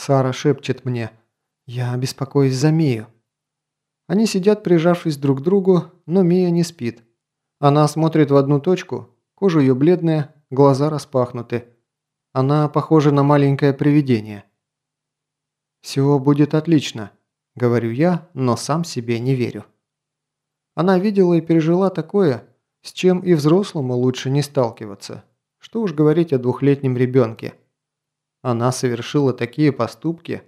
Сара шепчет мне. «Я беспокоюсь за Мию». Они сидят, прижавшись друг к другу, но Мия не спит. Она смотрит в одну точку, кожа ее бледная, глаза распахнуты. Она похожа на маленькое привидение. «Все будет отлично», – говорю я, но сам себе не верю. Она видела и пережила такое, с чем и взрослому лучше не сталкиваться. Что уж говорить о двухлетнем ребенке. Она совершила такие поступки,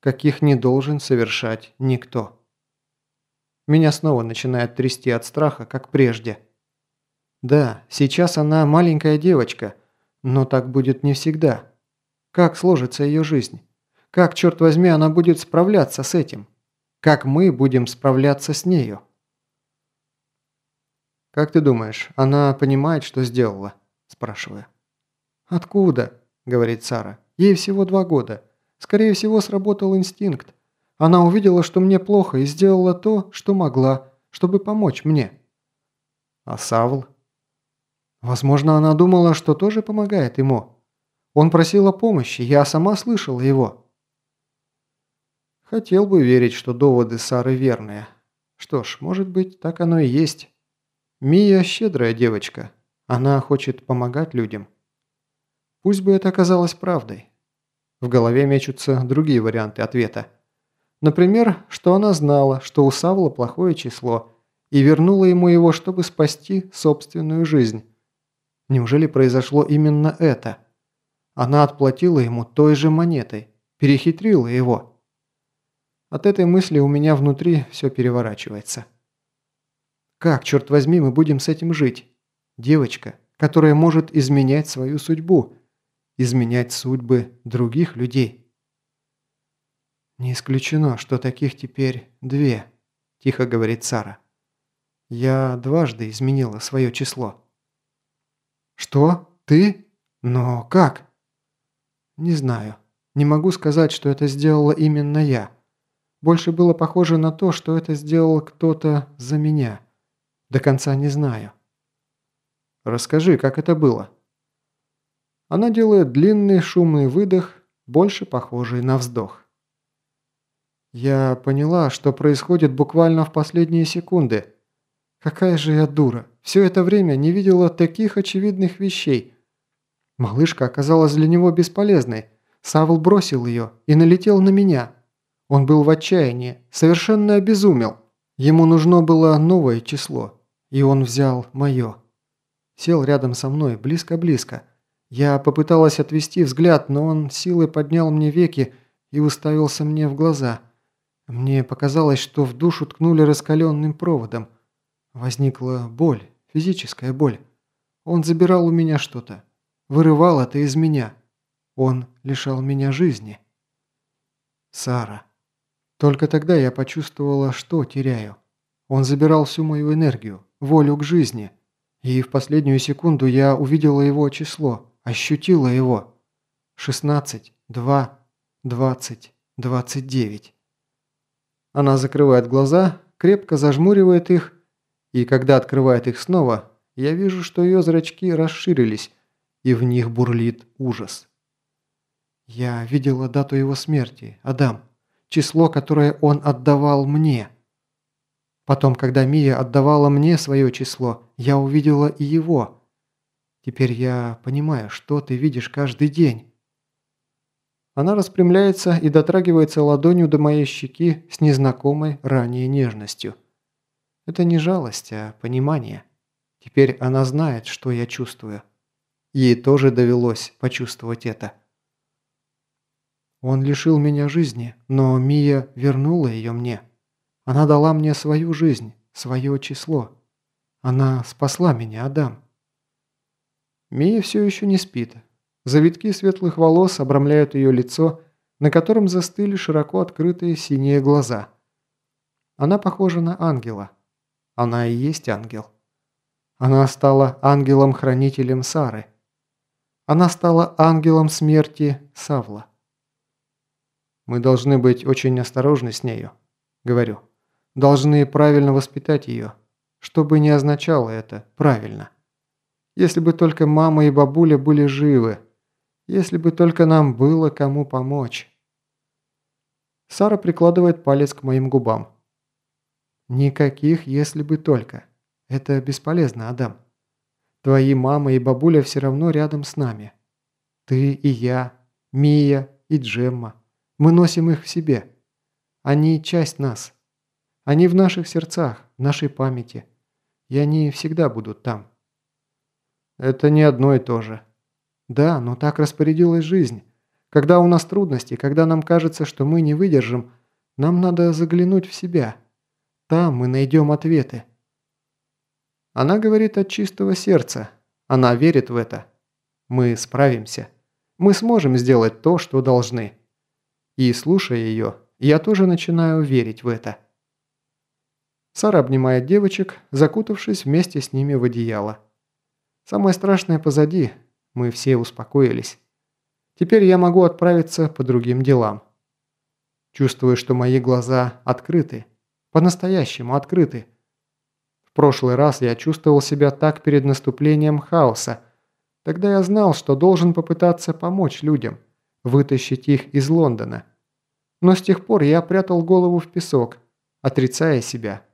каких не должен совершать никто. Меня снова начинает трясти от страха, как прежде. Да, сейчас она маленькая девочка, но так будет не всегда. Как сложится ее жизнь? Как, черт возьми, она будет справляться с этим? Как мы будем справляться с нею? «Как ты думаешь, она понимает, что сделала?» – спрашиваю. «Откуда?» – говорит Сара. «Ей всего два года. Скорее всего, сработал инстинкт. Она увидела, что мне плохо, и сделала то, что могла, чтобы помочь мне. А Савл? Возможно, она думала, что тоже помогает ему. Он просил о помощи, я сама слышала его. Хотел бы верить, что доводы Сары верные. Что ж, может быть, так оно и есть. Мия щедрая девочка. Она хочет помогать людям. Пусть бы это оказалось правдой. В голове мечутся другие варианты ответа. Например, что она знала, что у Савла плохое число, и вернула ему его, чтобы спасти собственную жизнь. Неужели произошло именно это? Она отплатила ему той же монетой, перехитрила его. От этой мысли у меня внутри все переворачивается. Как, черт возьми, мы будем с этим жить? Девочка, которая может изменять свою судьбу, изменять судьбы других людей. «Не исключено, что таких теперь две», – тихо говорит Сара. «Я дважды изменила свое число». «Что? Ты? Но как?» «Не знаю. Не могу сказать, что это сделала именно я. Больше было похоже на то, что это сделал кто-то за меня. До конца не знаю». «Расскажи, как это было?» Она делает длинный шумный выдох, больше похожий на вздох. Я поняла, что происходит буквально в последние секунды. Какая же я дура. Все это время не видела таких очевидных вещей. Малышка оказалась для него бесполезной. Савл бросил ее и налетел на меня. Он был в отчаянии, совершенно обезумел. Ему нужно было новое число, и он взял мое. Сел рядом со мной, близко-близко. Я попыталась отвести взгляд, но он силой поднял мне веки и уставился мне в глаза – мне показалось, что в душу ткнули раскаленным проводом. Возникла боль, физическая боль. Он забирал у меня что-то. Вырывал это из меня. Он лишал меня жизни. Сара. Только тогда я почувствовала, что теряю. Он забирал всю мою энергию, волю к жизни. И в последнюю секунду я увидела его число, ощутила его. 16, 2, 20, 29. Она закрывает глаза, крепко зажмуривает их, и когда открывает их снова, я вижу, что ее зрачки расширились, и в них бурлит ужас. Я видела дату его смерти, Адам, число, которое он отдавал мне. Потом, когда Мия отдавала мне свое число, я увидела и его. Теперь я понимаю, что ты видишь каждый день. Она распрямляется и дотрагивается ладонью до моей щеки с незнакомой ранее нежностью. Это не жалость, а понимание. Теперь она знает, что я чувствую. Ей тоже довелось почувствовать это. Он лишил меня жизни, но Мия вернула ее мне. Она дала мне свою жизнь, свое число. Она спасла меня, Адам. Мия все еще не спит, Завитки светлых волос обрамляют ее лицо, на котором застыли широко открытые синие глаза. Она похожа на ангела. Она и есть ангел. Она стала ангелом-хранителем Сары. Она стала ангелом смерти Савла. Мы должны быть очень осторожны с нею, говорю. Должны правильно воспитать ее, что бы ни означало это правильно. Если бы только мама и бабуля были живы, если бы только нам было кому помочь. Сара прикладывает палец к моим губам. «Никаких, если бы только. Это бесполезно, Адам. Твои мама и бабуля все равно рядом с нами. Ты и я, Мия и Джемма. Мы носим их в себе. Они часть нас. Они в наших сердцах, в нашей памяти. И они всегда будут там». «Это не одно и то же». «Да, но так распорядилась жизнь. Когда у нас трудности, когда нам кажется, что мы не выдержим, нам надо заглянуть в себя. Там мы найдем ответы. Она говорит от чистого сердца. Она верит в это. Мы справимся. Мы сможем сделать то, что должны. И слушая ее, я тоже начинаю верить в это. Сара обнимает девочек, закутавшись вместе с ними в одеяло. Самое страшное позади. Мы все успокоились. Теперь я могу отправиться по другим делам. Чувствую, что мои глаза открыты. По-настоящему открыты. В прошлый раз я чувствовал себя так перед наступлением хаоса. Тогда я знал, что должен попытаться помочь людям, вытащить их из Лондона. Но с тех пор я прятал голову в песок, отрицая себя,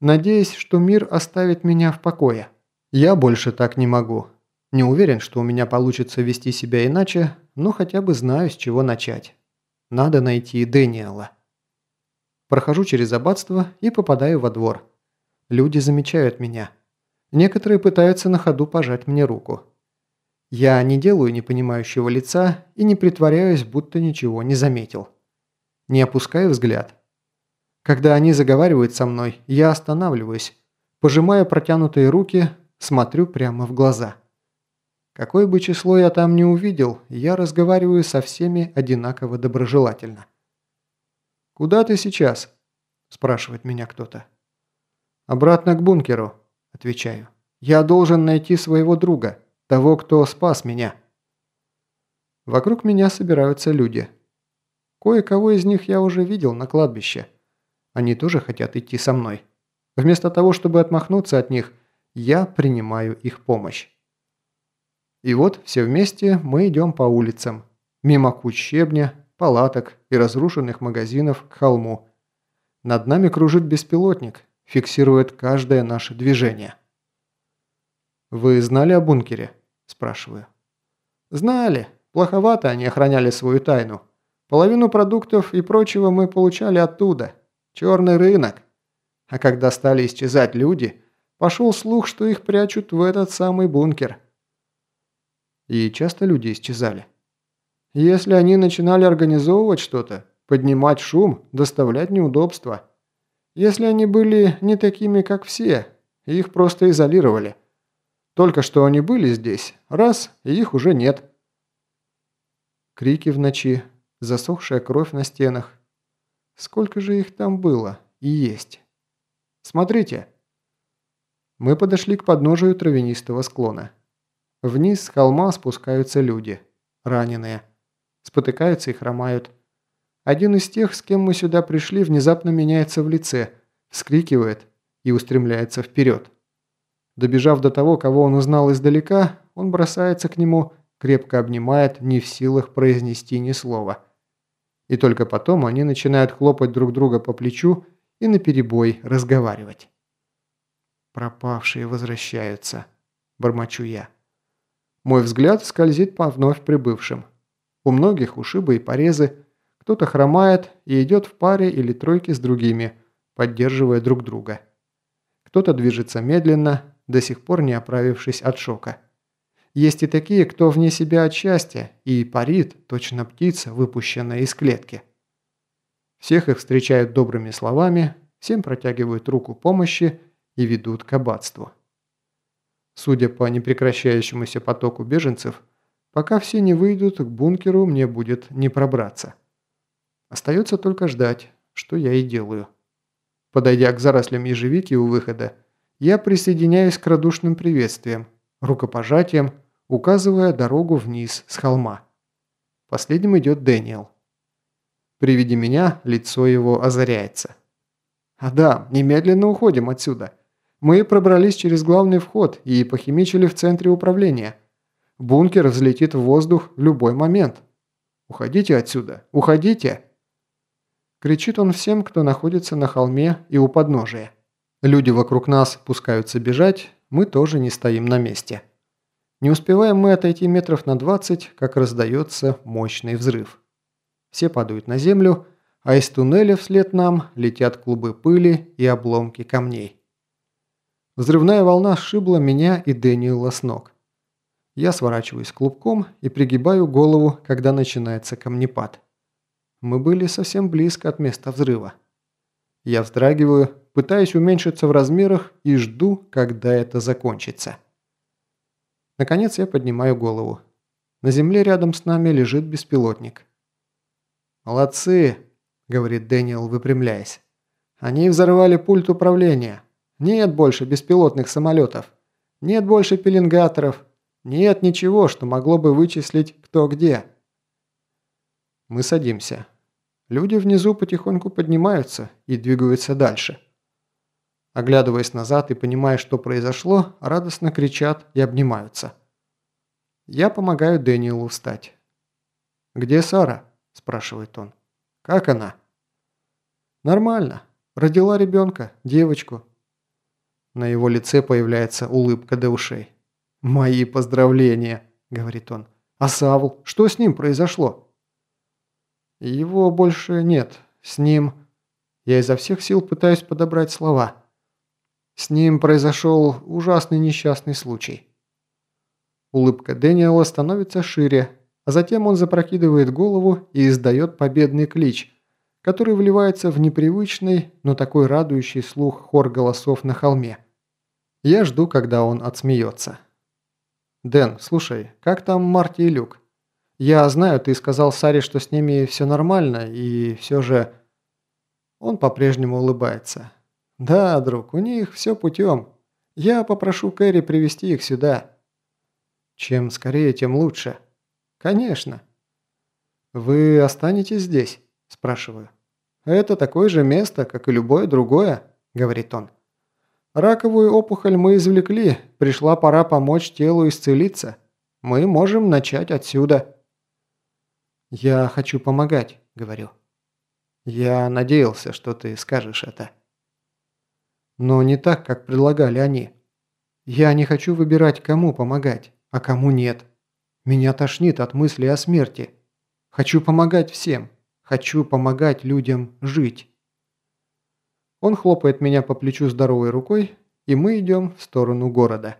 надеясь, что мир оставит меня в покое. Я больше так не могу. Не уверен, что у меня получится вести себя иначе, но хотя бы знаю, с чего начать. Надо найти Дэниела. Прохожу через аббатство и попадаю во двор. Люди замечают меня. Некоторые пытаются на ходу пожать мне руку. Я не делаю непонимающего лица и не притворяюсь, будто ничего не заметил. Не опускаю взгляд. Когда они заговаривают со мной, я останавливаюсь, пожимая протянутые руки, смотрю прямо в глаза. Какое бы число я там не увидел, я разговариваю со всеми одинаково доброжелательно. «Куда ты сейчас?» – спрашивает меня кто-то. «Обратно к бункеру», – отвечаю. «Я должен найти своего друга, того, кто спас меня». Вокруг меня собираются люди. Кое-кого из них я уже видел на кладбище. Они тоже хотят идти со мной. Вместо того, чтобы отмахнуться от них, я принимаю их помощь. И вот все вместе мы идем по улицам, мимо куч щебня, палаток и разрушенных магазинов к холму. Над нами кружит беспилотник, фиксирует каждое наше движение. «Вы знали о бункере?» – спрашиваю. «Знали. Плоховато они охраняли свою тайну. Половину продуктов и прочего мы получали оттуда. Черный рынок. А когда стали исчезать люди, пошел слух, что их прячут в этот самый бункер. И часто люди исчезали. Если они начинали организовывать что-то, поднимать шум, доставлять неудобства. Если они были не такими, как все, их просто изолировали. Только что они были здесь, раз, и их уже нет. Крики в ночи, засохшая кровь на стенах. Сколько же их там было и есть? Смотрите. Мы подошли к подножию травянистого склона. Вниз с холма спускаются люди, раненые. Спотыкаются и хромают. Один из тех, с кем мы сюда пришли, внезапно меняется в лице, вскрикивает и устремляется вперед. Добежав до того, кого он узнал издалека, он бросается к нему, крепко обнимает, не в силах произнести ни слова. И только потом они начинают хлопать друг друга по плечу и наперебой разговаривать. «Пропавшие возвращаются», – бормочу я. Мой взгляд скользит по вновь прибывшим. У многих ушибы и порезы, кто-то хромает и идет в паре или тройке с другими, поддерживая друг друга. Кто-то движется медленно, до сих пор не оправившись от шока. Есть и такие, кто вне себя от счастья и парит, точно птица, выпущенная из клетки. Всех их встречают добрыми словами, всем протягивают руку помощи и ведут к аббатству. Судя по непрекращающемуся потоку беженцев, пока все не выйдут, к бункеру мне будет не пробраться. Остается только ждать, что я и делаю. Подойдя к зарослям ежевики у выхода, я присоединяюсь к радушным приветствиям, рукопожатиям, указывая дорогу вниз с холма. Последним идет Дэниел. При виде меня лицо его озаряется. «Адам, немедленно уходим отсюда!» Мы пробрались через главный вход и похимичили в центре управления. Бункер взлетит в воздух в любой момент. Уходите отсюда, уходите!» Кричит он всем, кто находится на холме и у подножия. Люди вокруг нас пускаются бежать, мы тоже не стоим на месте. Не успеваем мы отойти метров на 20, как раздается мощный взрыв. Все падают на землю, а из туннеля вслед нам летят клубы пыли и обломки камней. Взрывная волна сшибла меня и Дэниела с ног. Я сворачиваюсь клубком и пригибаю голову, когда начинается камнепад. Мы были совсем близко от места взрыва. Я вздрагиваю, пытаюсь уменьшиться в размерах и жду, когда это закончится. Наконец я поднимаю голову. На земле рядом с нами лежит беспилотник. «Молодцы!» – говорит Дэниел, выпрямляясь. «Они взорвали пульт управления. Нет больше беспилотных самолетов. Нет больше пеленгаторов. Нет ничего, что могло бы вычислить кто где». Мы садимся. Люди внизу потихоньку поднимаются и двигаются дальше. Оглядываясь назад и понимая, что произошло, радостно кричат и обнимаются. Я помогаю Дэниелу встать. «Где Сара?» – спрашивает он. «Как она?» «Нормально. Родила ребенка, девочку». На его лице появляется улыбка до ушей. «Мои поздравления», – говорит он. «А Савл? Что с ним произошло?» Его больше нет. С ним... Я изо всех сил пытаюсь подобрать слова. С ним произошел ужасный несчастный случай. Улыбка Дэниела становится шире, а затем он запрокидывает голову и издает победный клич, который вливается в непривычный, но такой радующий слух хор голосов на холме. Я жду, когда он отсмеется. «Дэн, слушай, как там Марти и Люк?» Я знаю, ты сказал Саре, что с ними все нормально, и все же...» Он по-прежнему улыбается. «Да, друг, у них все путем. Я попрошу Кэрри привести их сюда». «Чем скорее, тем лучше». «Конечно». «Вы останетесь здесь?» – спрашиваю. «Это такое же место, как и любое другое», – говорит он. «Раковую опухоль мы извлекли, пришла пора помочь телу исцелиться. Мы можем начать отсюда». «Я хочу помогать», — говорю. «Я надеялся, что ты скажешь это». Но не так, как предлагали они. Я не хочу выбирать, кому помогать, а кому нет. Меня тошнит от мысли о смерти. Хочу помогать всем. Хочу помогать людям жить. Он хлопает меня по плечу здоровой рукой, и мы идем в сторону города.